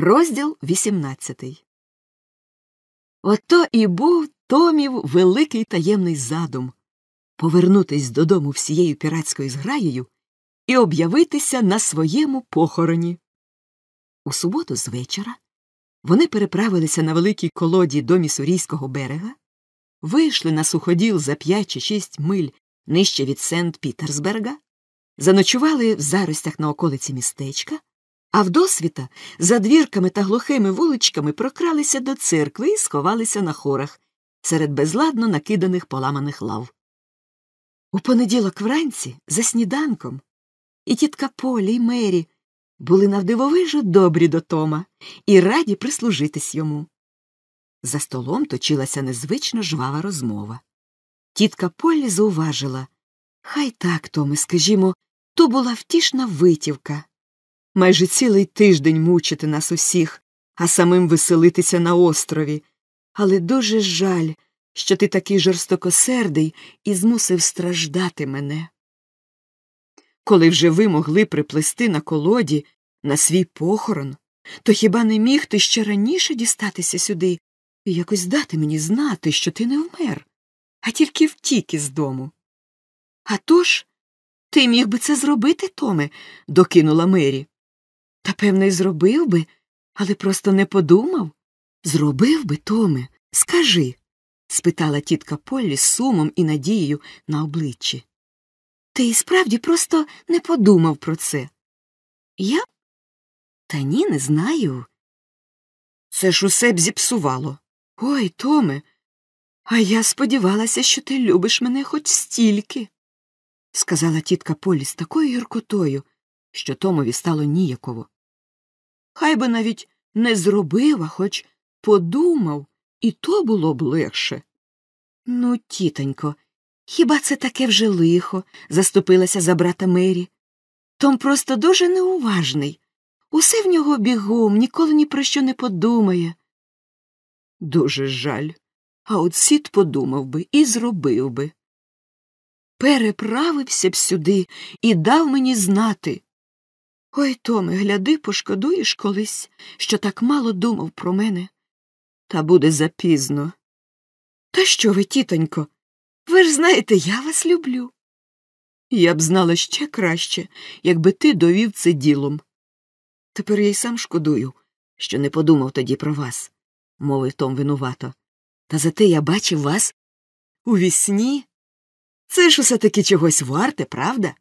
Розділ 18 Ото і був Томів великий таємний задум повернутись додому всією піратською зграєю і об'явитися на своєму похороні. У суботу з вечора вони переправилися на великій колоді до Місурійського берега, вийшли на суходіл за п'ять чи шість миль нижче від Сент Пітерсберга, заночували в заростях на околиці містечка, а вдосвіта за двірками та глухими вуличками прокралися до церкви і сховалися на хорах серед безладно накиданих поламаних лав. У понеділок вранці, за сніданком, і тітка Полі, і Мері були навдивовижу добрі до Тома і раді прислужитись йому. За столом точилася незвично жвава розмова. Тітка Полі зауважила Хай так, Томе, скажімо, то була втішна витівка. Майже цілий тиждень мучити нас усіх, а самим веселитися на острові. Але дуже жаль, що ти такий жорстокосердий і змусив страждати мене. Коли вже ви могли приплести на колоді на свій похорон, то хіба не міг ти ще раніше дістатися сюди і якось дати мені знати, що ти не вмер, а тільки втік із дому? А тож, ти міг би це зробити, Томе, докинула Мері. Та, певне, й зробив би, але просто не подумав. Зробив би, Томе, скажи, спитала тітка Поллі з сумом і надією на обличчі. Ти і справді просто не подумав про це. Я? Та ні, не знаю. Це ж усе б зіпсувало. Ой, Томе, а я сподівалася, що ти любиш мене хоч стільки, сказала тітка Полі з такою гіркотою, що Томові стало ніяково. Хай би навіть не зробив, а хоч подумав, і то було б легше. Ну, тітонько, хіба це таке вже лихо? заступилася за брата Мері. Том просто дуже неуважний. Усе в нього бігом, ніколи ні про що не подумає. Дуже жаль. А от сід подумав би і зробив би. Переправився б сюди і дав мені знати. Ой, Томе, гляди, пошкодуєш колись, що так мало думав про мене. Та буде запізно. Та що ви, тітонько? Ви ж знаєте, я вас люблю. Я б знала ще краще, якби ти довів це ділом. Тепер я й сам шкодую, що не подумав тоді про вас, мовив Том винувато. Та зате я бачив вас у вісні. Це ж усе таки чогось варте, правда?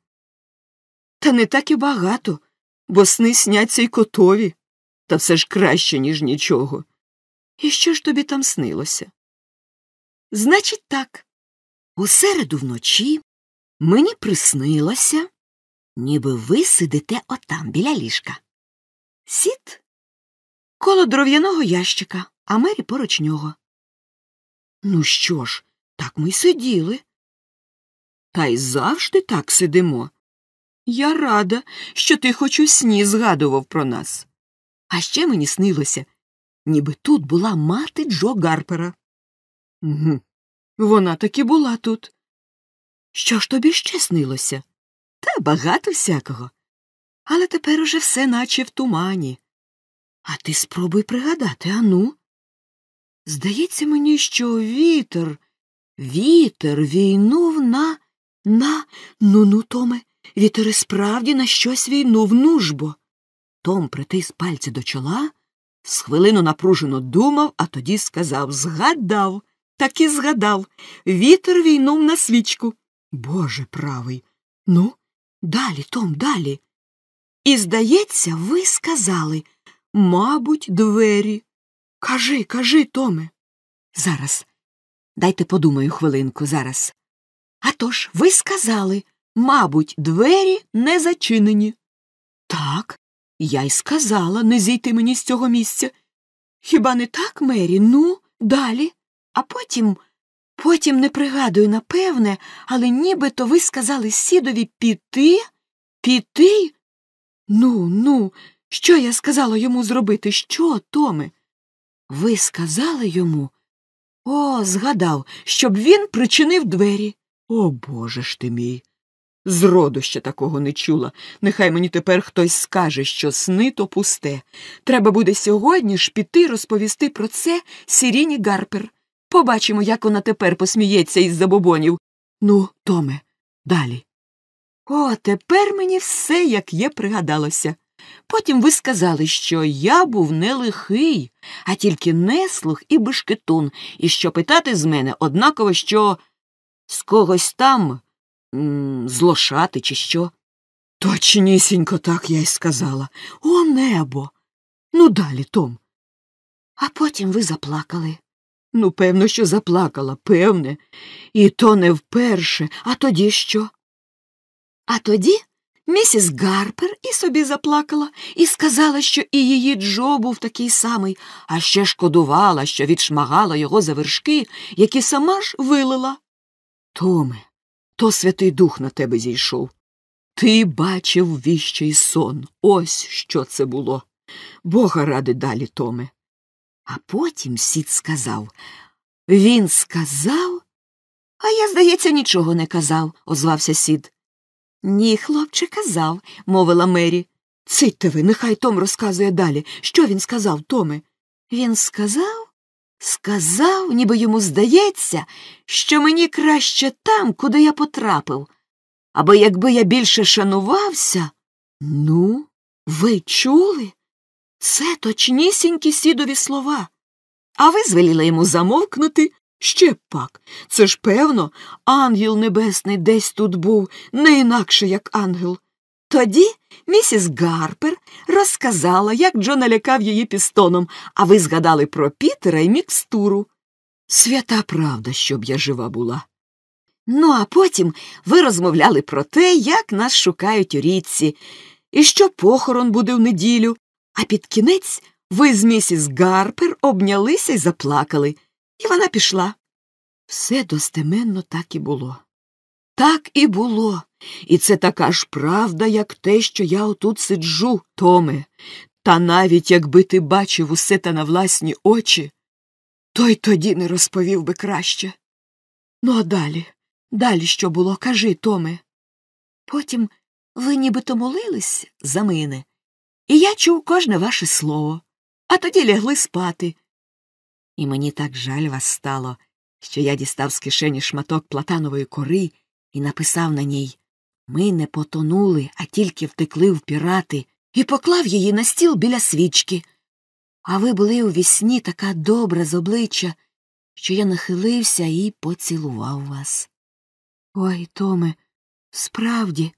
Та не так і багато, бо сни сняться й котові, та все ж краще, ніж нічого. І що ж тобі там снилося? Значить, так. У середу вночі мені приснилося, ніби ви сидите отам біля ліжка. Сіт коло дров'яного ящика, а мері поруч нього. Ну що ж, так ми й сиділи. Та й завжди так сидимо. Я рада, що ти хоч у сні згадував про нас. А ще мені снилося, ніби тут була мати Джо Гарпера. Угу. Вона таки була тут. Що ж тобі ще снилося? Та багато всякого. Але тепер уже все наче в тумані. А ти спробуй пригадати, ану. Здається мені, що вітер, вітер війнув на, на, ну ну, Томе, вітер і справді на щось війнув, ну ж бо. Том притис пальці до чола, з хвилину напружено думав, а тоді сказав Згадав, так і згадав. Вітер війнув на свічку. Боже правий. Ну, далі, Том, далі. І, здається, ви сказали, мабуть, двері. Кажи, кажи, Томе. Зараз. Дайте подумаю хвилинку, зараз. А тож, ви сказали, мабуть, двері не зачинені. Так, я й сказала не зійти мені з цього місця. Хіба не так, Мері? Ну, далі. А потім, потім не пригадую, напевне, але нібито ви сказали сідові піти, піти. Ну, ну, що я сказала йому зробити? Що, Томе? Ви сказали йому? О, згадав, щоб він причинив двері. О, Боже ж ти мій. Зроду ще такого не чула. Нехай мені тепер хтось скаже, що сни то пусте. Треба буде сьогодні ж піти розповісти про це Сіріні Гарпер. Побачимо, як вона тепер посміється із забобонів. Ну, Томе, далі. О, тепер мені все, як є, пригадалося. Потім ви сказали, що я був не лихий, а тільки неслух і бешкетун, і що питати з мене однаково, що з когось там злошати, чи що. Точнісінько так я й сказала. О, небо. Ну, далі, Том. А потім ви заплакали. Ну, певно, що заплакала, певне. І то не вперше, а тоді що? А тоді місіс Гарпер і собі заплакала і сказала, що і її Джо був такий самий, а ще шкодувала, що відшмагала його за вершки, які сама ж вилила. Томе, то Святий Дух на тебе зійшов. Ти бачив віщий сон. Ось що це було. Бога ради далі, Томе. А потім сід сказав Він сказав? А я, здається, нічого не казав, озвався сід. Ні, хлопче, казав, мовила Мері. Цитьте ви, нехай Том розказує далі. Що він сказав, Томе? Він сказав, сказав, ніби йому здається, що мені краще там, куди я потрапив. Або якби я більше шанувався. Ну, ви чули? Це точнісінькі сідові слова. А ви звеліли йому замовкнути ще пак. Це ж, певно, ангел небесний десь тут був, не інакше, як ангел. Тоді місіс Гарпер розказала, як Джо налякав її пістоном, а ви згадали про Пітера і мікстуру. Свята правда, щоб я жива була. Ну, а потім ви розмовляли про те, як нас шукають у річці, і що похорон буде в неділю, а під кінець ви з місіс Гарпер обнялися й заплакали, і вона пішла. Все достеменно так і було. Так і було. І це така ж правда, як те, що я отут сиджу, Томе. Та навіть якби ти бачив усе та на власні очі, то й тоді не розповів би краще. Ну, а далі, далі що було, кажи, Томе. Потім ви нібито молились за мене, і я чув кожне ваше слово, а тоді лягли спати. І мені так жаль вас стало, що я дістав з кишені шматок платанової кори і написав на ній Ми не потонули, а тільки втекли в пірати, і поклав її на стіл біля свічки. А ви були у вісні така добра з обличчя, що я нахилився і поцілував вас. Ой, Томе, справді.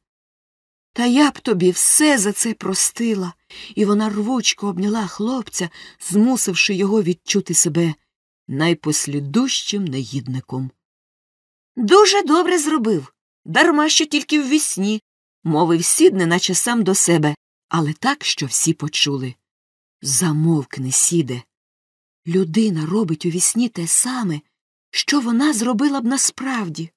Та я б тобі все за це простила, і вона рвучко обняла хлопця, змусивши його відчути себе найпослідущим негідником. Дуже добре зробив, дарма що тільки в вісні, мовив сід, неначе сам до себе, але так, що всі почули. Замовкни, сіде. Людина робить у вісні те саме, що вона зробила б насправді.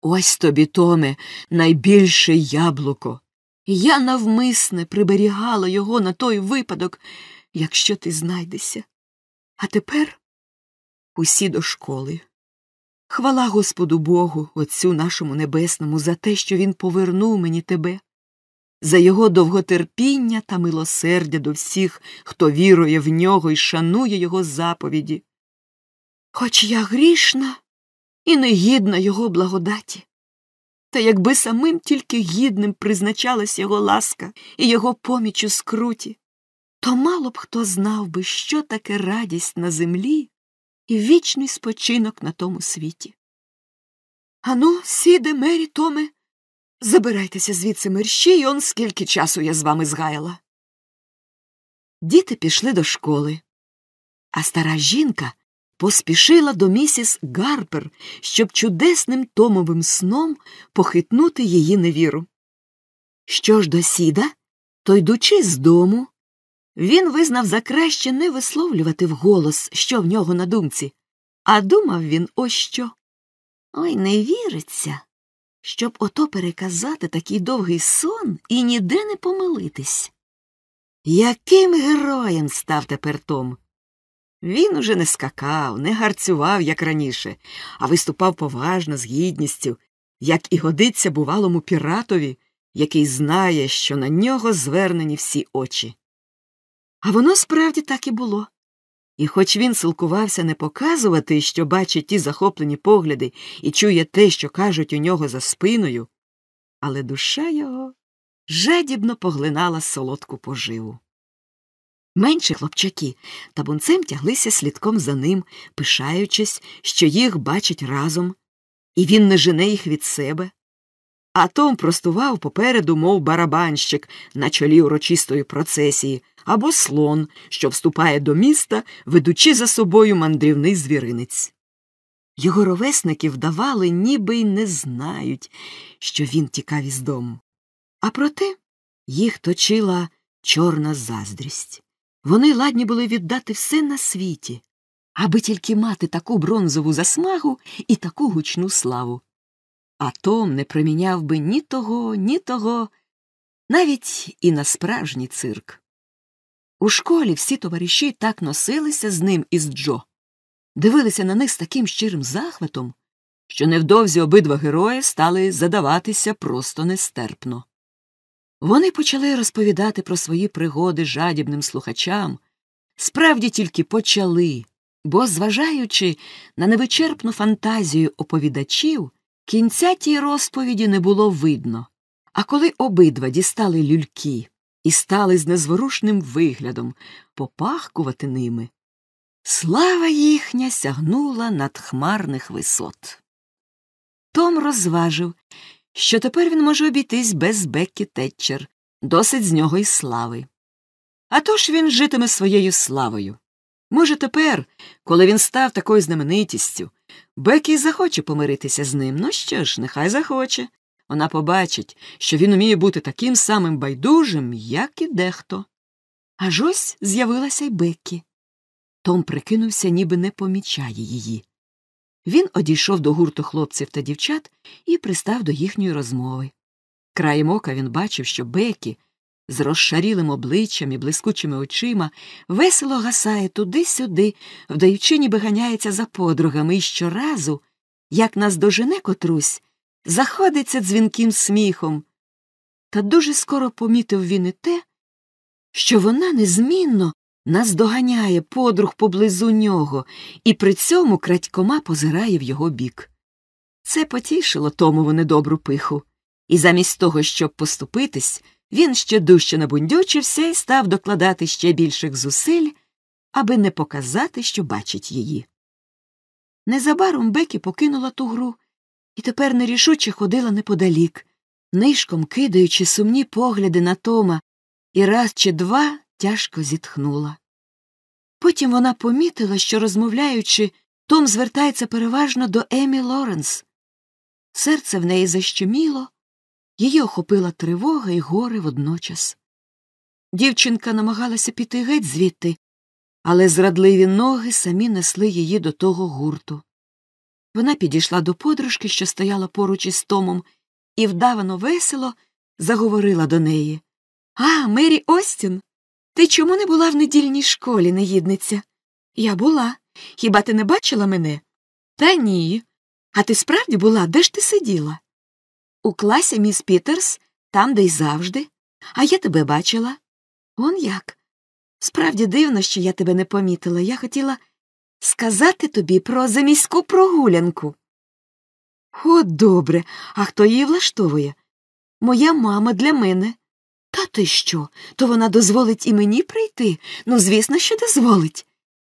Ось тобі, Томе, найбільше яблуко. Я навмисне приберігала його на той випадок, якщо ти знайдешся. А тепер усі до школи. Хвала Господу Богу, Отцю нашому Небесному, за те, що Він повернув мені тебе, за його довготерпіння та милосердя до всіх, хто вірує в нього і шанує його заповіді. Хоч я грішна і негідна його благодаті. Та якби самим тільки гідним призначалась його ласка і його поміч у скруті, то мало б хто знав би, що таке радість на землі і вічний спочинок на тому світі. Ану, сіде, мері, Томе, забирайтеся звідси мерщі, і он скільки часу я з вами згаяла. Діти пішли до школи, а стара жінка поспішила до місіс Гарпер, щоб чудесним томовим сном похитнути її невіру. Що ж до сіда, то йдучи з дому, він визнав за краще не висловлювати вголос, що в нього на думці, а думав він ось що. Ой, не віриться, щоб ото переказати такий довгий сон і ніде не помилитись. Яким героєм став тепер Том? Він уже не скакав, не гарцював, як раніше, а виступав поважно, з гідністю, як і годиться бувалому піратові, який знає, що на нього звернені всі очі. А воно справді так і було. І хоч він силкувався не показувати, що бачить ті захоплені погляди і чує те, що кажуть у нього за спиною, але душа його жадібно поглинала солодку поживу. Менші хлопчаки табунцем тяглися слідком за ним, пишаючись, що їх бачать разом, і він не жене їх від себе. А Том простував попереду, мов барабанщик на чолі урочистої процесії, або слон, що вступає до міста, ведучи за собою мандрівний звіринець. Його ровесники вдавали, ніби й не знають, що він тікав із дому. А проте їх точила чорна заздрість. Вони ладні були віддати все на світі, аби тільки мати таку бронзову засмагу і таку гучну славу. А Том не приміняв би ні того, ні того, навіть і на справжній цирк. У школі всі товариші так носилися з ним із Джо, дивилися на них з таким щирим захватом, що невдовзі обидва герої стали задаватися просто нестерпно. Вони почали розповідати про свої пригоди жадібним слухачам, справді тільки почали, бо, зважаючи на невичерпну фантазію оповідачів, кінця тій розповіді не було видно. А коли обидва дістали люльки і стали з незворушним виглядом попахкувати ними, слава їхня сягнула над хмарних висот. Том розважив, що тепер він може обійтись без Беккі Тетчер, досить з нього й слави. А тож він житиме своєю славою. Може, тепер, коли він став такою знаменитістю, Бекі захоче помиритися з ним. Ну що ж, нехай захоче. Вона побачить, що він уміє бути таким самим байдужим, як і дехто. Аж ось з'явилася й Беккі. Том прикинувся, ніби не помічає її. Він одійшов до гурту хлопців та дівчат і пристав до їхньої розмови. Краєм ока він бачив, що Бекі з розшарілим обличчям і блискучими очима весело гасає туди-сюди, вдаючи, ніби ганяється за подругами, і щоразу, як наздожене котрусь, заходиться дзвінким сміхом. Та дуже скоро помітив він і те, що вона незмінно наздоганяє подруг поблизу нього і при цьому крадькома позирає в його бік. Це потішило Томову недобру пиху, і замість того, щоб поступитись, він ще дужче набундючився і став докладати ще більших зусиль, аби не показати, що бачить її. Незабаром Бекі покинула ту гру і тепер нерішуче ходила неподалік, нишком кидаючи сумні погляди на Тома, і раз чи два тяжко зітхнула. Потім вона помітила, що, розмовляючи, Том звертається переважно до Емі Лоренс. Серце в неї защеміло, її охопила тривога і горе водночас. Дівчинка намагалася піти геть звідти, але зрадливі ноги самі несли її до того гурту. Вона підійшла до подружки, що стояла поруч із Томом, і вдавано весело заговорила до неї. А, Мері Остін, ти чому не була в недільній школі, негідниця? Я була. Хіба ти не бачила мене? Та ні. А ти справді була, де ж ти сиділа? У класі міс Пітерс, там, де й завжди. А я тебе бачила. Он як? Справді дивно, що я тебе не помітила. Я хотіла сказати тобі про заміську прогулянку. О, добре, а хто її влаштовує? Моя мама для мене. Та ти що? То вона дозволить і мені прийти? Ну, звісно, що дозволить.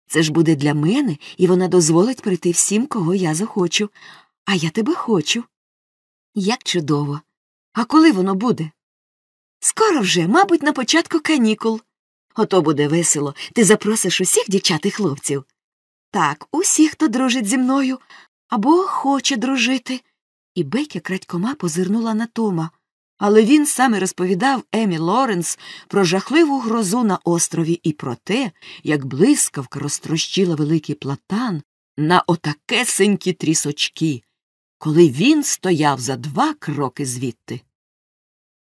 Це ж буде для мене, і вона дозволить прийти всім, кого я захочу. А я тебе хочу. Як чудово. А коли воно буде? Скоро вже, мабуть, на початку канікул. Ото буде весело. Ти запросиш усіх дівчат і хлопців. Так, усіх, хто дружить зі мною або хоче дружити. І Бекя крадькома позирнула на Тома. Але він саме розповідав Емі Лоренс про жахливу грозу на острові і про те, як блискавка розтрощила великий платан на отакесенькі трісочки, коли він стояв за два кроки звідти.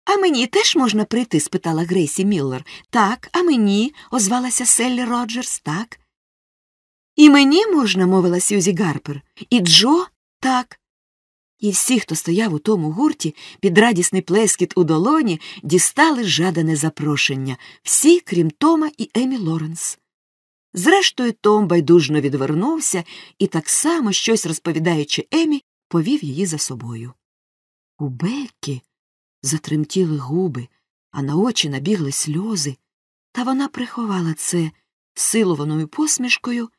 А мені теж можна прийти? спитала Грейсі Міллер. Так, а мені, озвалася Селлі Роджерс, так. І мені можна, мовила Сюзі Гарпер. І Джо так. І всі, хто стояв у тому гурті, під радісний плескіт у долоні, дістали жадане запрошення всі, крім Тома і Емі Лоренс. Зрештою, Том байдужно відвернувся і, так само, щось розповідаючи Емі, повів її за собою. У Беккі затремтіли губи, а на очі набігли сльози, та вона приховала це силованою посмішкою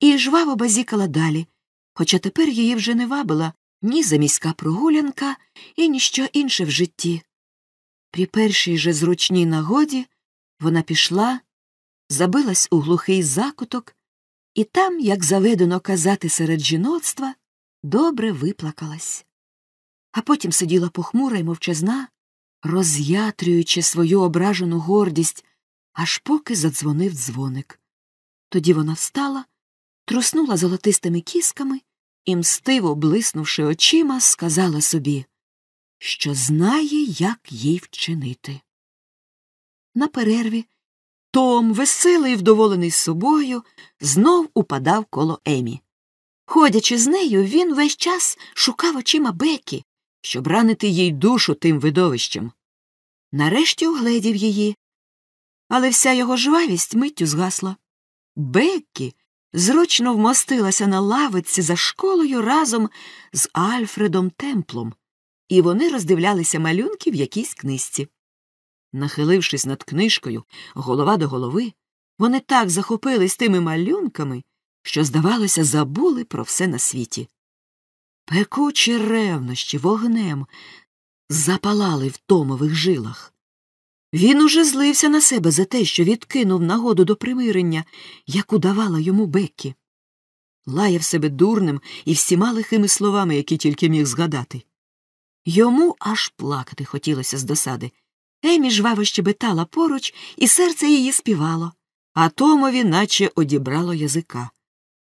і жваво базікала далі, хоча тепер її вже не вабила ні заміська прогулянка і ніщо інше в житті. При першій же зручній нагоді вона пішла, забилась у глухий закуток і там, як заведено казати серед жіноцтва, добре виплакалась. А потім сиділа похмура й мовчазна, роз'ятрюючи свою ображену гордість, аж поки задзвонив дзвоник. Тоді вона встала, труснула золотистими кісками і, мстиво блиснувши очима, сказала собі, що знає, як їй вчинити. На перерві Том, веселий і вдоволений собою, знов упадав коло Емі. Ходячи з нею, він весь час шукав очима Бекі, щоб ранити їй душу тим видовищем. Нарешті угледів її, але вся його жвавість миттю згасла. Беккі зручно вмостилася на лавиці за школою разом з Альфредом Темплом, і вони роздивлялися малюнки в якійсь книжці. Нахилившись над книжкою, голова до голови, вони так захопились тими малюнками, що, здавалося, забули про все на світі. Пекучі ревнощі вогнем запалали в Томових жилах. Він уже злився на себе за те, що відкинув нагоду до примирення, яку давала йому Беккі. Лаяв себе дурним і всіма лихими словами, які тільки міг згадати. Йому аж плакати хотілося з досади. Емі жваво щебетала поруч, і серце її співало, а Томові наче одібрало язика.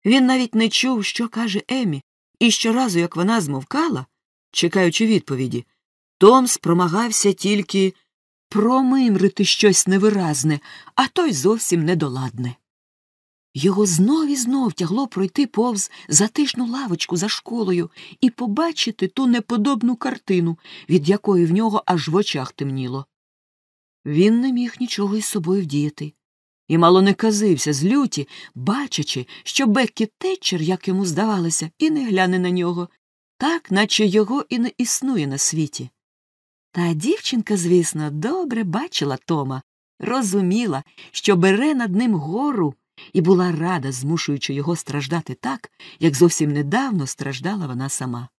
Він навіть не чув, що каже Емі, і щоразу, як вона змовкала, чекаючи відповіді, Том спромагався тільки промимрити щось невиразне, а то й зовсім недоладне. Його знов і знов тягло пройти повз затишну лавочку за школою і побачити ту неподобну картину, від якої в нього аж в очах темніло. Він не міг нічого із собою вдіяти. І мало не казився з люті, бачачи, що Беккі Тетчер, як йому здавалося, і не гляне на нього, так, наче його і не існує на світі. Та дівчинка, звісно, добре бачила Тома, розуміла, що бере над ним гору, і була рада, змушуючи його страждати так, як зовсім недавно страждала вона сама.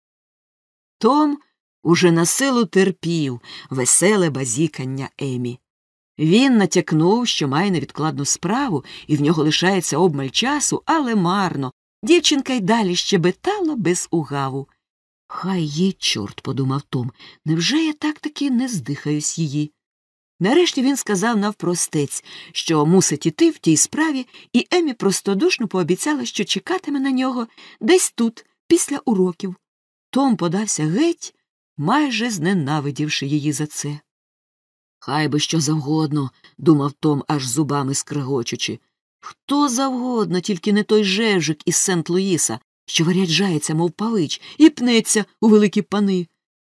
Том уже на силу терпів веселе базікання Емі. Він натякнув, що має невідкладну справу, і в нього лишається обмаль часу, але марно. Дівчинка й далі щебетала без угаву. Хай їй, чорт, подумав Том, невже я так таки не здихаюсь її? Нарешті він сказав навпростець, що мусить іти в тій справі, і Емі простодушно пообіцяла, що чекатиме на нього десь тут, після уроків. Том подався геть, майже зненавидівши її за це. Хай би що завгодно, думав Том, аж зубами скрегочучи. Хто завгодно, тільки не той жевжик із Сент Луїса, що варяджається, мов павич, і пнеться у великі пани.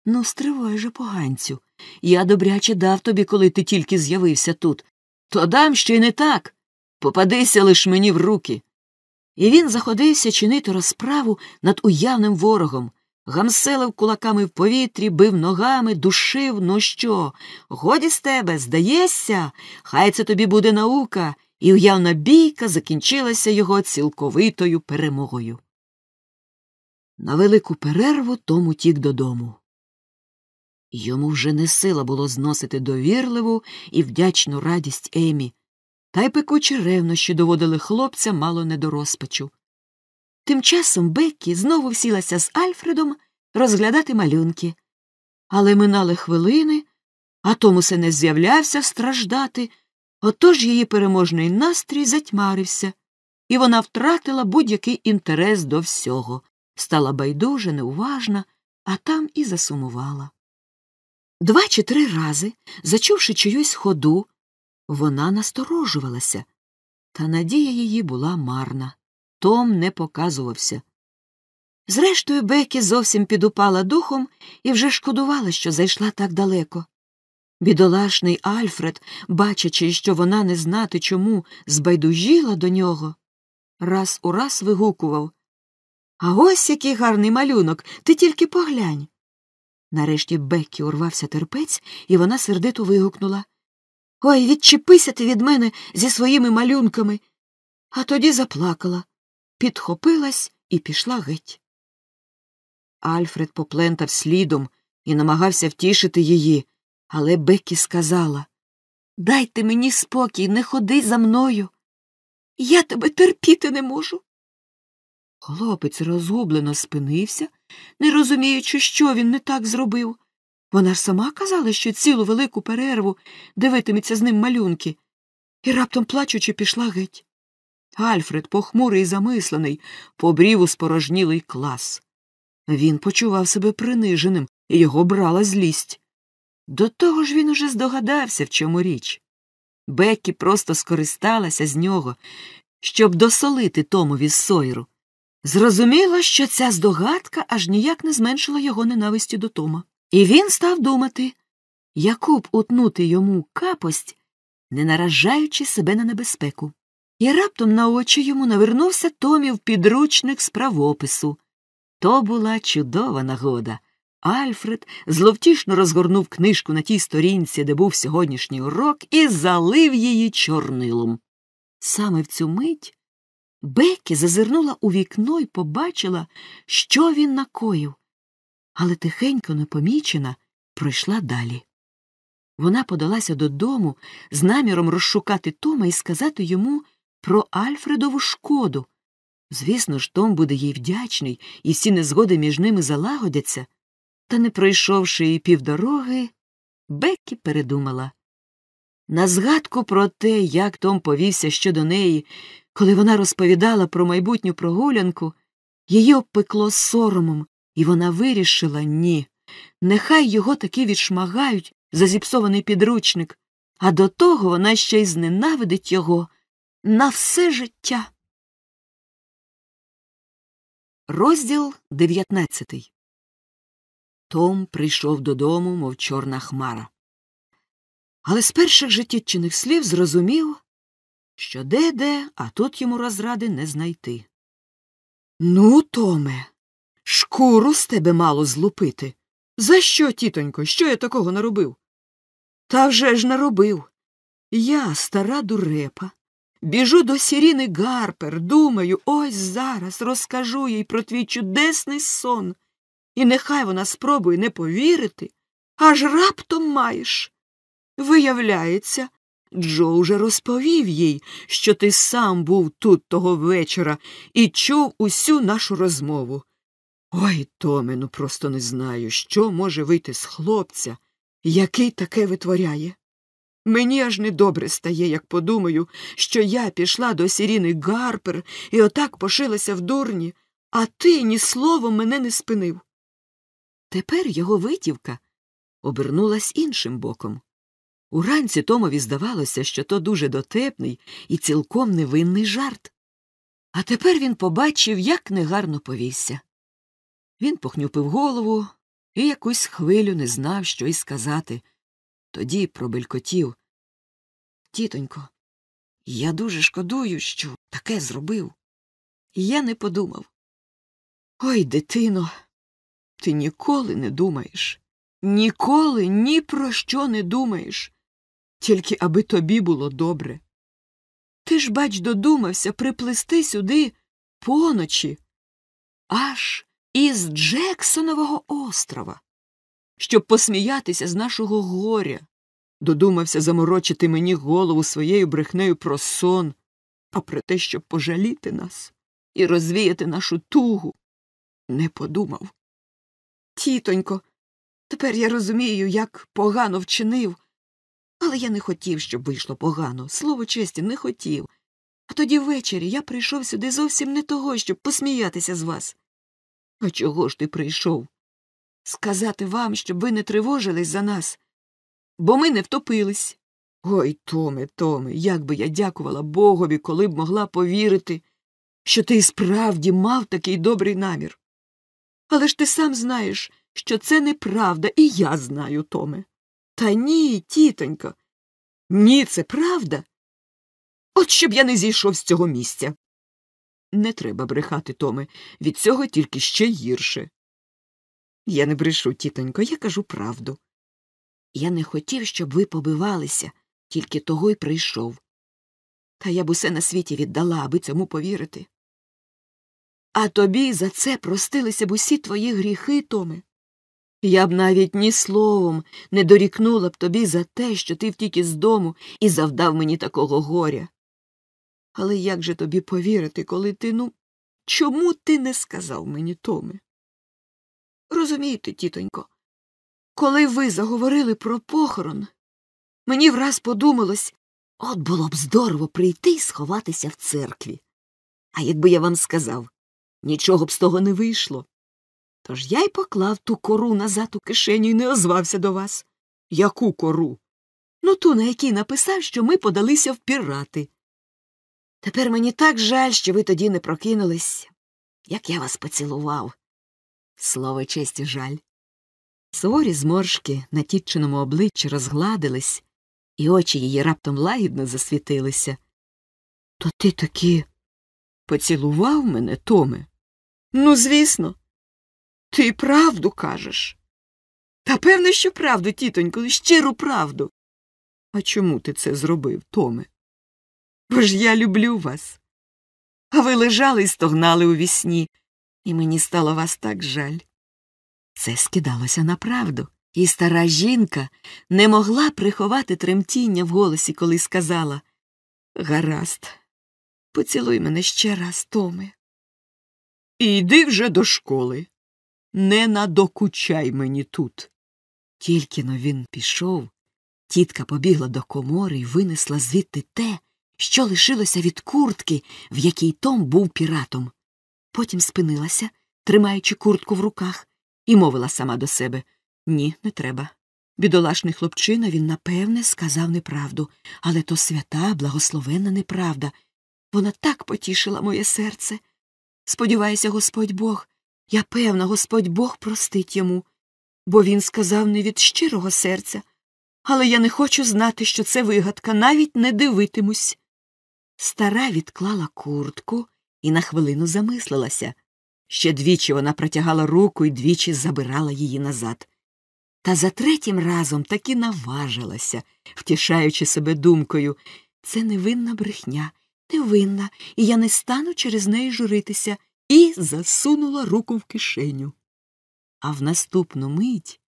Ну, стривай же, поганцю. Я добряче дав тобі, коли ти тільки з'явився тут. То дам ще й не так. Попадися лиш мені в руки. І він заходився чинити розправу над уявним ворогом, гамселив кулаками в повітрі, бив ногами, душив, ну що? Годі з тебе, здаєшся, хай це тобі буде наука, і уявна бійка закінчилася його цілковитою перемогою. На велику перерву Том утік додому. Йому вже не сила було зносити довірливу і вдячну радість Емі, та й пекучі ревнощі доводили хлопця мало не до розпачу. Тим часом Беккі знову всілася з Альфредом розглядати малюнки. Але минали хвилини, а Том усе не з'являвся страждати, отож її переможний настрій затьмарився, і вона втратила будь-який інтерес до всього, стала байдуже, неуважна, а там і засумувала. Два чи три рази, зачувши чиюсь ходу, вона насторожувалася, та надія її була марна. Том не показувався. Зрештою, Бекі зовсім підупала духом і вже шкодувала, що зайшла так далеко. Бідолашний Альфред, бачачи, що вона не знати чому збайдужіла до нього, раз у раз вигукував А ось який гарний малюнок, ти тільки поглянь. Нарешті Беккі урвався терпець, і вона сердито вигукнула Ой, відчепися ти від мене зі своїми малюнками. А тоді заплакала, підхопилась і пішла геть. Альфред поплентав слідом і намагався втішити її, але Беккі сказала Дайте мені спокій, не ходи за мною. Я тебе терпіти не можу. Хлопець розгублено спинився, не розуміючи, що він не так зробив. Вона ж сама казала, що цілу велику перерву дивитиметься з ним малюнки, і раптом плачучи, пішла геть. Альфред, похмурий і замислений, побрів у спорожнілий клас. Він почував себе приниженим, і його брала злість. До того ж він уже здогадався, в чому річ. Беккі просто скористалася з нього, щоб досолити Томові Сойру. Зрозуміло, що ця здогадка аж ніяк не зменшила його ненависті до Тома. І він став думати, яку б утнути йому капость, не наражаючи себе на небезпеку. І раптом на очі йому навернувся Томів підручник з правопису. То була чудова нагода. Альфред зловтішно розгорнув книжку на тій сторінці, де був сьогоднішній урок, і залив її чорнилом. Саме в цю мить Бекі зазирнула у вікно і побачила, що він накоїв, але тихенько непомічена пройшла далі. Вона подалася додому з наміром розшукати Тома і сказати йому про Альфредову шкоду. Звісно ж, Том буде їй вдячний, і всі незгоди між ними залагодяться. Та, не пройшовши і півдороги, Беккі передумала. На згадку про те, як Том повівся щодо неї, коли вона розповідала про майбутню прогулянку, її обпекло соромом, і вона вирішила ні. Нехай його таки відшмагають за зіпсований підручник, а до того вона ще й зненавидить його на все життя. Розділ дев'ятнадцятий Том прийшов додому, мов чорна хмара. Але з перших же тітчиних слів зрозумів, що де де, а тут йому розради не знайти. Ну, Томе, шкуру з тебе мало злупити. За що, тітонько, що я такого наробив? Та вже ж наробив. Я, стара дурепа, біжу до Сіріни Гарпер, думаю, ось зараз розкажу їй про твій чудесний сон. І нехай вона спробує не повірити, аж раптом маєш. Виявляється, Джо уже розповів їй, що ти сам був тут того вечора і чув усю нашу розмову. Ой, Томе, ну просто не знаю, що може вийти з хлопця, який таке витворяє. Мені аж недобре стає, як подумаю, що я пішла до Сіріни Гарпер і отак пошилася в дурні, а ти ні словом мене не спинив. Тепер його витівка обернулась іншим боком. Уранці Томові здавалося, що то дуже дотепний і цілком невинний жарт. А тепер він побачив, як негарно повівся. Він похнюпив голову і якусь хвилю не знав, що й сказати. Тоді пробелькотів. Тітонько, я дуже шкодую, що таке зробив. я не подумав. Ой, дитино, ти ніколи не думаєш, ніколи ні про що не думаєш, тільки аби тобі було добре. Ти ж, бач, додумався приплисти сюди поночі, аж із Джексонового острова, щоб посміятися з нашого горя. Додумався заморочити мені голову своєю брехнею про сон, а про те, щоб пожаліти нас і розвіяти нашу тугу, не подумав. Тітонько, тепер я розумію, як погано вчинив, але я не хотів, щоб вийшло погано. Слово честі, не хотів. А тоді ввечері я прийшов сюди зовсім не того, щоб посміятися з вас. А чого ж ти прийшов? Сказати вам, щоб ви не тривожились за нас, бо ми не втопились. Ой, Томе, Томе, як би я дякувала Богові, коли б могла повірити, що ти справді мав такий добрий намір. Але ж ти сам знаєш, що це неправда, і я знаю, Томе. Та ні, тітонько. Ні, це правда. От щоб я не зійшов з цього місця. Не треба брехати, Томе, від цього тільки ще гірше. Я не брешу, тітонько, я кажу правду. Я не хотів, щоб ви побивалися, тільки того й прийшов. Та я б усе на світі віддала, аби цьому повірити. А тобі за це простилися б усі твої гріхи, Томе. Я б навіть ні словом не дорікнула б тобі за те, що ти втік із дому і завдав мені такого горя. Але як же тобі повірити, коли ти, ну, чому ти не сказав мені, Томе? Розумієте, тітонько, коли ви заговорили про похорон, мені враз подумалось, от було б здорово прийти і сховатися в церкві. А якби я вам сказав, нічого б з того не вийшло. Тож я й поклав ту кору назад у кишеню і не озвався до вас. Яку кору? Ну, ту, на якій написав, що ми подалися в пірати. Тепер мені так жаль, що ви тоді не прокинулись, як я вас поцілував. Слово честі жаль. Суворі зморшки на тітчиному обличчі розгладились, і очі її раптом лагідно засвітилися. То ти таки поцілував мене, Томе? Ну, звісно. Ти правду кажеш. Та певно, що правду, тітонько, щиру правду. А чому ти це зробив, Томе? Бо ж я люблю вас. А ви лежали і стогнали у вісні, і мені стало вас так жаль. Це скидалося на правду, і стара жінка не могла приховати тремтіння в голосі, коли сказала Гаразд, поцілуй мене ще раз, Томе. І йди вже до школи. Не надокучай мені тут. Тільки но він пішов, тітка побігла до комори і винесла звідти те, що лишилося від куртки, в якій Том був піратом. Потім спинилася, тримаючи куртку в руках, і мовила сама до себе Ні, не треба. Бідолашний хлопчина він, напевне, сказав неправду, але то свята, благословенна неправда. Вона так потішила моє серце. Сподіваюся, Господь Бог, я певна, Господь Бог простить йому, бо він сказав не від щирого серця, але я не хочу знати, що це вигадка, навіть не дивитимусь. Стара відклала куртку і на хвилину замислилася. Ще двічі вона протягала руку і двічі забирала її назад. Та за третім разом таки наважилася, втішаючи себе думкою це невинна брехня, невинна, і я не стану через неї журитися, і засунула руку в кишеню. А в наступну мить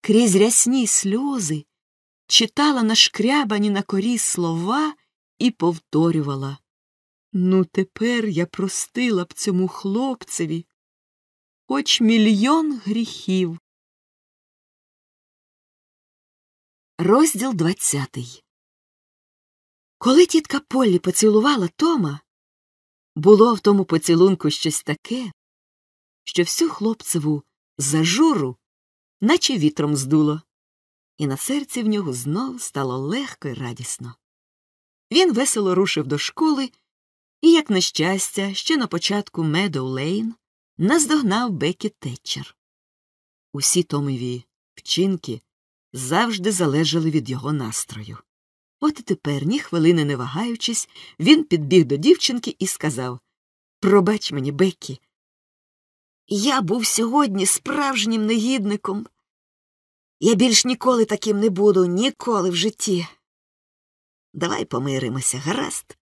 крізь рясні сльози читала нашкрябані на корі слова і повторювала Ну, тепер я простила б цьому хлопцеві хоч мільйон гріхів. Розділ двадцятий Коли тітка Поллі поцілувала Тома, було в тому поцілунку щось таке, що всю хлопцеву зажуру, наче вітром здуло, і на серці в нього знов стало легко й радісно. Він весело рушив до школи і, як на щастя, ще на початку Медоу Лейн наздогнав Бекі Тетчер. Усі Томові вчинки завжди залежали від його настрою. От і тепер, ні хвилини не вагаючись, він підбіг до дівчинки і сказав Пробач мені, Беккі. Я був сьогодні справжнім негідником. Я більш ніколи таким не буду, ніколи в житті. Давай помиримося, гаразд.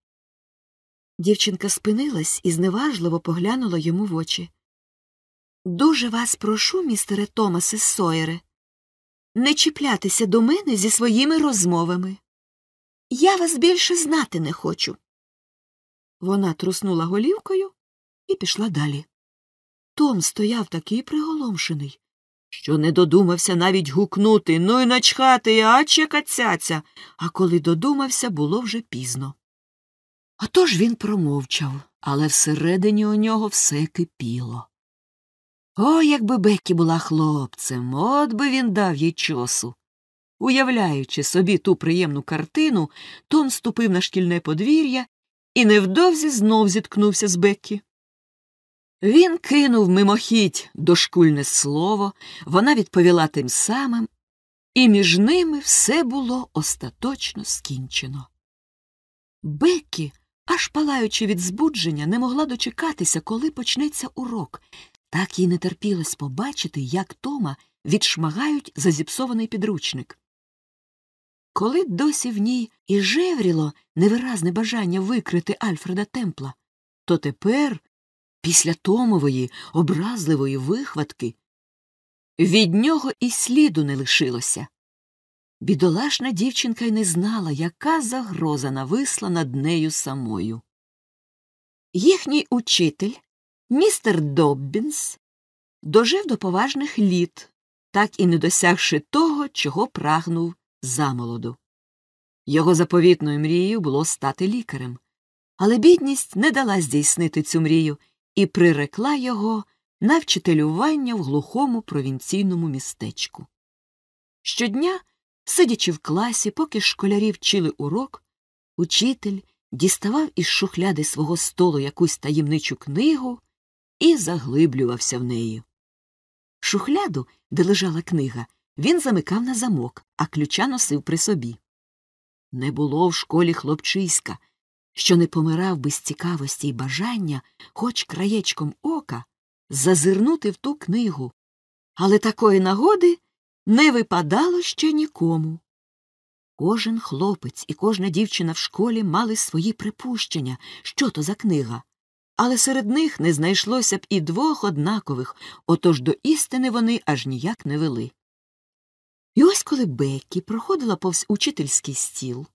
Дівчинка спинилась і зневажливо поглянула йому в очі. Дуже вас прошу, містере Томасе Сойере, не чіплятися до мене зі своїми розмовами. Я вас більше знати не хочу. Вона труснула голівкою і пішла далі. Том стояв такий приголомшений, що не додумався навіть гукнути ну й начхати, а чекацяця, а коли додумався, було вже пізно. А тож він промовчав, але всередині у нього все кипіло. О, якби Беккі була хлопцем, от би він дав їй чосу. Уявляючи собі ту приємну картину, Том ступив на шкільне подвір'я і невдовзі знов зіткнувся з Беккі. Він кинув мимохідь дошкульне слово, вона відповіла тим самим, і між ними все було остаточно скінчено. Беккі, аж палаючи від збудження, не могла дочекатися, коли почнеться урок. Так їй не терпілось побачити, як Тома відшмагають за зіпсований підручник. Коли досі в ній і жевріло невиразне бажання викрити Альфреда Темпла, то тепер, після Томової образливої вихватки, від нього і сліду не лишилося. Бідолашна дівчинка й не знала, яка загроза нависла над нею самою. Їхній учитель, містер Доббінс, дожив до поважних літ, так і не досягши того, чого прагнув замолоду. Його заповітною мрією було стати лікарем, але бідність не дала здійснити цю мрію і прирекла його на вчителювання в глухому провінційному містечку. Щодня, сидячи в класі, поки школярі вчили урок, учитель діставав із шухляди свого столу якусь таємничу книгу і заглиблювався в неї. Шухляду, де лежала книга, він замикав на замок, а ключа носив при собі. Не було в школі хлопчиська, що не помирав без цікавості й бажання, хоч краєчком ока, зазирнути в ту книгу, але такої нагоди не випадало ще нікому. Кожен хлопець і кожна дівчина в школі мали свої припущення, що то за книга, але серед них не знайшлося б і двох однакових, отож до істини вони аж ніяк не вели. І ось коли Беккі проходила повз учительський стіл,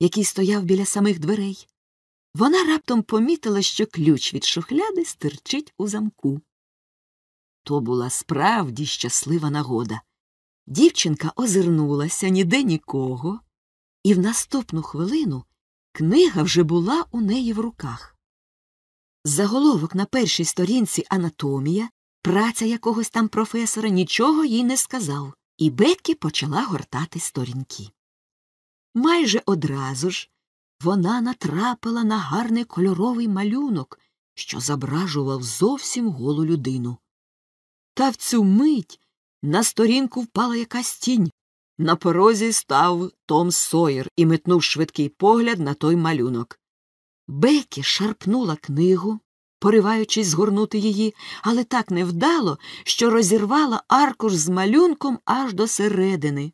який стояв біля самих дверей, вона раптом помітила, що ключ від шухляди стирчить у замку. То була справді щаслива нагода. Дівчинка озирнулася ніде нікого, і в наступну хвилину книга вже була у неї в руках. Заголовок на першій сторінці анатомія, праця якогось там професора нічого їй не сказав, і Беккі почала гортати сторінки. Майже одразу ж вона натрапила на гарний кольоровий малюнок, що зображував зовсім голу людину. Та в цю мить на сторінку впала якась тінь. На порозі став Том Сойер і метнув швидкий погляд на той малюнок. Бекі шарпнула книгу, пориваючись згорнути її, але так невдало, що розірвала аркуш з малюнком аж до середини.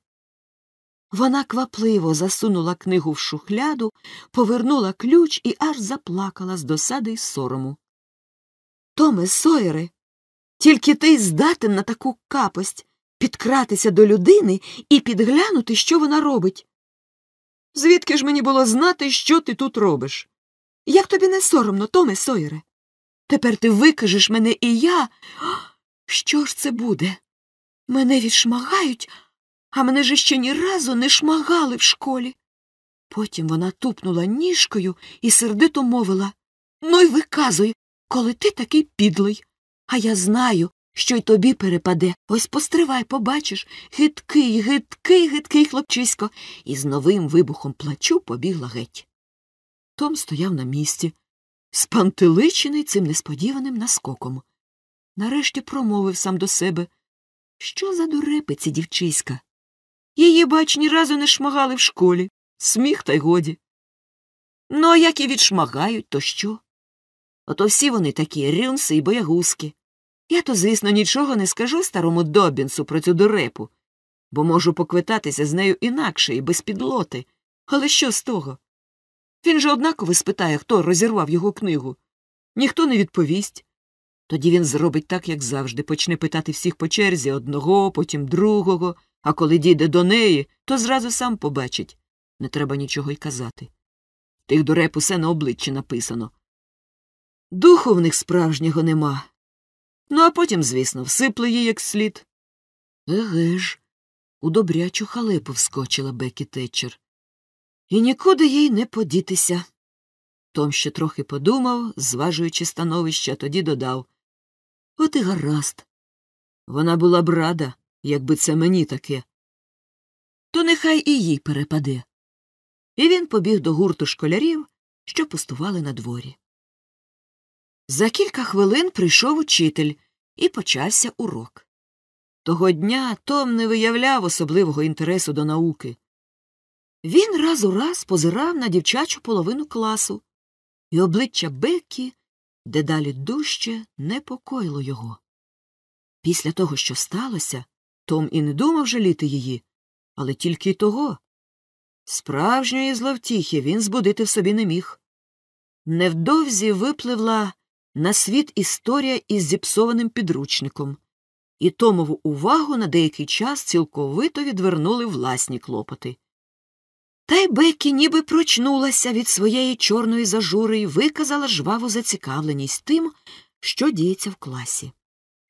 Вона квапливо засунула книгу в шухляду, повернула ключ і аж заплакала з досади й сорому. Томе Сойере, тільки ти здатен на таку капость підкратися до людини і підглянути, що вона робить. Звідки ж мені було знати, що ти тут робиш? Як тобі не соромно, Томе Сойере? Тепер ти викажеш мене і я. Що ж це буде? Мене відшмагають, а мене же ще ні разу не шмагали в школі. Потім вона тупнула ніжкою і сердито мовила Ну й виказуй, коли ти такий підлий. А я знаю, що й тобі перепаде. Ось постривай, побачиш, гидкий, гидкий, гидкий хлопчисько, і з новим вибухом плачу побігла геть. Том стояв на місці, спантеличений цим несподіваним наскоком. Нарешті промовив сам до себе Що за дурепиці, дівчиська? Її, бач, ні разу не шмагали в школі. Сміх та й годі. Ну, а як і відшмагають, то що? Ото всі вони такі рюнси і боягузки. Я то, звісно, нічого не скажу старому Добінсу про цю дурепу, бо можу поквитатися з нею інакше і без підлоти. Але що з того? Він же однаково спитає, хто розірвав його книгу. Ніхто не відповість. Тоді він зробить так, як завжди, почне питати всіх по черзі одного, потім другого, а коли дійде до неї, то зразу сам побачить. Не треба нічого й казати. Тих дуреп усе на обличчі написано. Духу в них справжнього нема. Ну, а потім, звісно, всипле їй як слід. Еге ж, у добрячу халепу вскочила Бекі Тетчер. І нікуди їй не подітися. Том ще трохи подумав, зважуючи становище, а тоді додав От і гаразд. Вона була б рада, якби це мені таке. То нехай і їй перепаде. І він побіг до гурту школярів, що пустували на дворі. За кілька хвилин прийшов учитель і почався урок. Того дня Том не виявляв особливого інтересу до науки. Він раз у раз позирав на дівчачу половину класу, і обличчя Беккі дедалі дужче непокоїло його. Після того, що сталося, Том і не думав жаліти її, але тільки й того. Справжньої зловтіхи він збудити в собі не міг. Невдовзі випливла на світ історія із зіпсованим підручником, і Томову увагу на деякий час цілковито відвернули власні клопоти. Та й Бекі ніби прочнулася від своєї чорної зажури і виказала жваву зацікавленість тим, що діється в класі.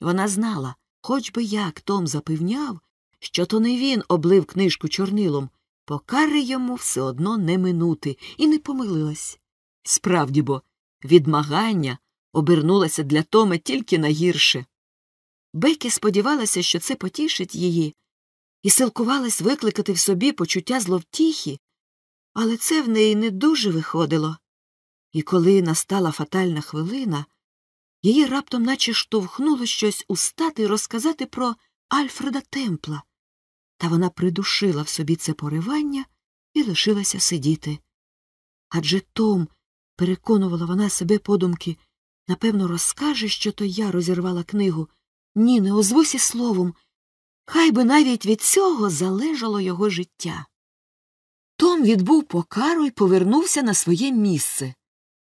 Вона знала, хоч би як Том запевняв, що то не він облив книжку чорнилом, покари йому все одно не минути, і не помилилась. Справді бо, відмагання обернулося для Тома тільки на гірше. Бекі сподівалася, що це потішить її, і силкувалась викликати в собі почуття зловтіхи, але це в неї не дуже виходило. І коли настала фатальна хвилина, її раптом наче штовхнуло щось устати і розказати про Альфреда Темпла, та вона придушила в собі це поривання і лишилася сидіти. Адже Том, переконувала вона себе подумки, напевно, розкаже, що то я розірвала книгу. Ні, не озвусь і словом. Хай би навіть від цього залежало його життя. Том відбув покару і повернувся на своє місце.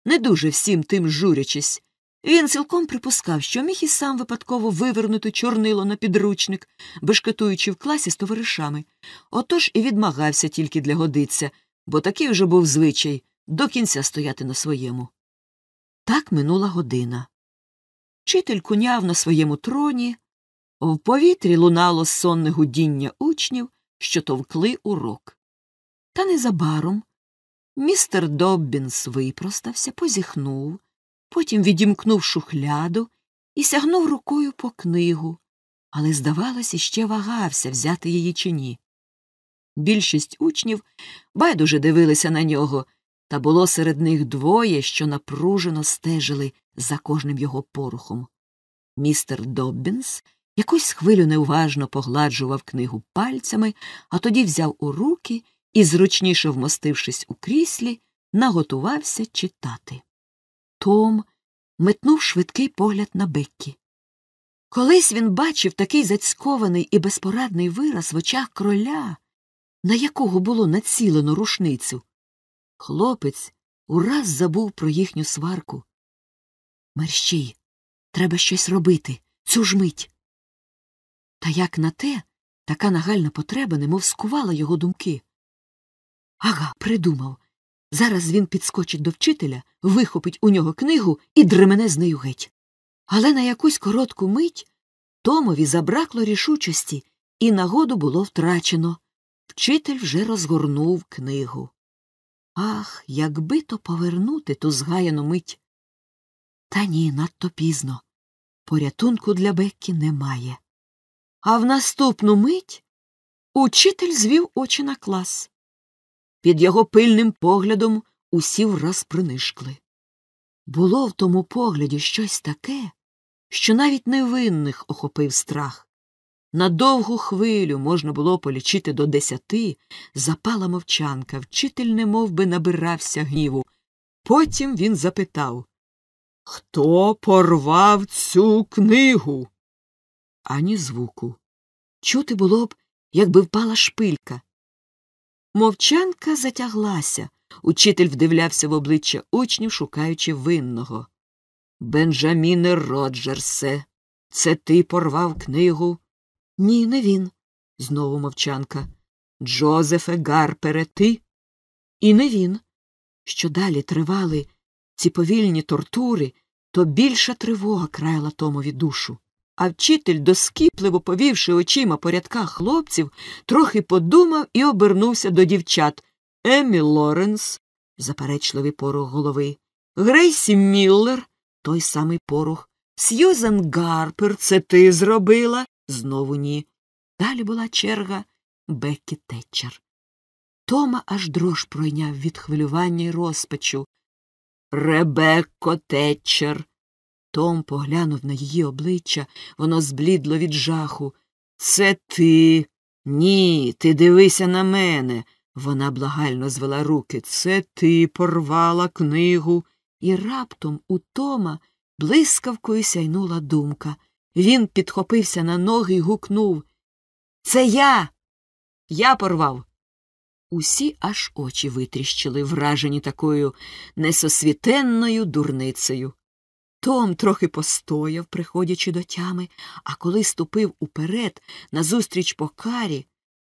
Не дуже всім тим журячись. Він цілком припускав, що міг і сам випадково вивернути чорнило на підручник, бешкетуючи в класі з товаришами. Отож і відмагався тільки для годиця, бо такий вже був звичай до кінця стояти на своєму. Так минула година. Вчитель куняв на своєму троні, в повітрі лунало сонне гудіння учнів, що товкли урок. Та незабаром містер Доббінс випростався, позіхнув, потім відімкнув шухляду і сягнув рукою по книгу, але, здавалося, ще вагався взяти її чи ні. Більшість учнів байдуже дивилися на нього, та було серед них двоє, що напружено стежили за кожним його порухом. Містер Доббінс якусь хвилю неуважно погладжував книгу пальцями, а тоді взяв у руки і, зручніше вмостившись у кріслі, наготувався читати. Том метнув швидкий погляд на Беккі. Колись він бачив такий зацькований і безпорадний вираз в очах кроля, на якого було націлено рушницю. Хлопець ураз забув про їхню сварку. Мерщій, треба щось робити, цю ж мить. Та як на те, така нагальна потреба немов скувала його думки. Ага, придумав. Зараз він підскочить до вчителя, вихопить у нього книгу і дремене з нею геть. Але на якусь коротку мить Томові забракло рішучості, і нагоду було втрачено. Вчитель вже розгорнув книгу. Ах, якби то повернути ту згаяну мить. Та ні, надто пізно. Порятунку для Беккі немає. А в наступну мить учитель звів очі на клас. Під його пильним поглядом усі враз принишкли. Було в тому погляді щось таке, що навіть невинних охопив страх. На довгу хвилю можна було полічити до десяти, запала мовчанка, вчитель немов би набирався гніву. Потім він запитав Хто порвав цю книгу? Ані звуку. Чути було б, якби впала шпилька. Мовчанка затяглася. Учитель вдивлявся в обличчя учнів, шукаючи винного. Бенджаміне Роджерсе, це ти порвав книгу? Ні, не він. Знову мовчанка. Джозефе Гарпере, ти? І не він. Що далі тривали ці повільні тортури, то більша тривога краяла Томові душу. А вчитель, доскіпливо повівши очима по рядках хлопців, трохи подумав і обернувся до дівчат. Емі Лоренс, заперечливий порох голови, Грейсі Міллер, той самий порох, Сьюзен Гарпер, це ти зробила? Знову ні. Далі була черга Беккі Тетчер. Тома аж дрож пройняв від хвилювання й розпачу. Ребекко Тетчер, Том поглянув на її обличчя, воно зблідло від жаху. Це ти. Ні, ти дивися на мене. Вона благально звела руки. Це ти порвала книгу. І раптом у Тома блискавкою сяйнула думка. Він підхопився на ноги й гукнув Це я. Я порвав. Усі аж очі витріщили, вражені такою несосвітенною дурницею. Том трохи постояв, приходячи до тями, а коли ступив уперед назустріч покарі,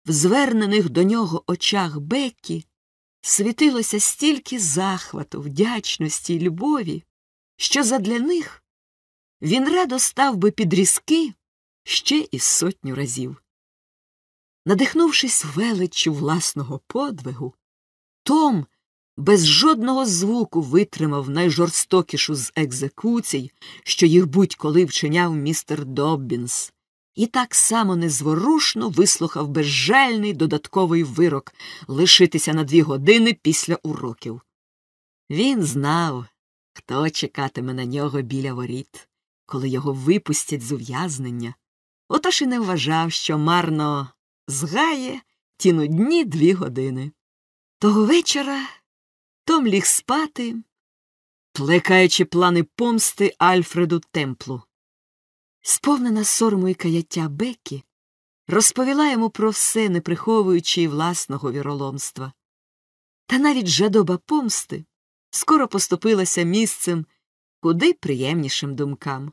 в звернених до нього очах Беккі світилося стільки захвату, вдячності й любові, що задля них він радо став би під різки ще із сотню разів. Надихнувшись величчю власного подвигу, Том без жодного звуку витримав найжорстокішу з екзекуцій, що їх будь-коли вчиняв містер Доббінс, і так само незворушно вислухав безжальний додатковий вирок лишитися на дві години після уроків. Він знав, хто чекатиме на нього біля воріт, коли його випустять з ув'язнення, отож і не вважав, що марно згає ті нудні дві години. Того вечора Том ліг спати, плекаючи плани помсти Альфреду Темплу. Сповнена сорому і каяття Беккі, розповіла йому про все, не приховуючи власного віроломства. Та навіть жадоба помсти скоро поступилася місцем куди приємнішим думкам.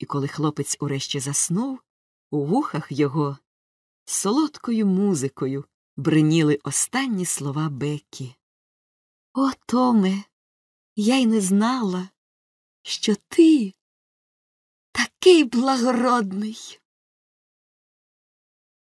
І коли хлопець урешті заснув, у вухах його солодкою музикою бриніли останні слова Беккі. О, Томе, я й не знала, що ти такий благородний.